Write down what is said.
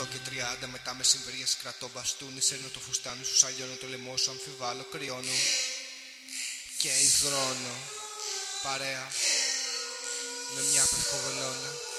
8 και 30 μετά μεσημβρία κρατώ μπαστούνι. Σέρνω το φουστάνι σου, σαλιώνω το λαιμό σου. Αμφιβάλλω, κρυώνω και υδρώνω. Παρέα με μια πευκοβελώνα.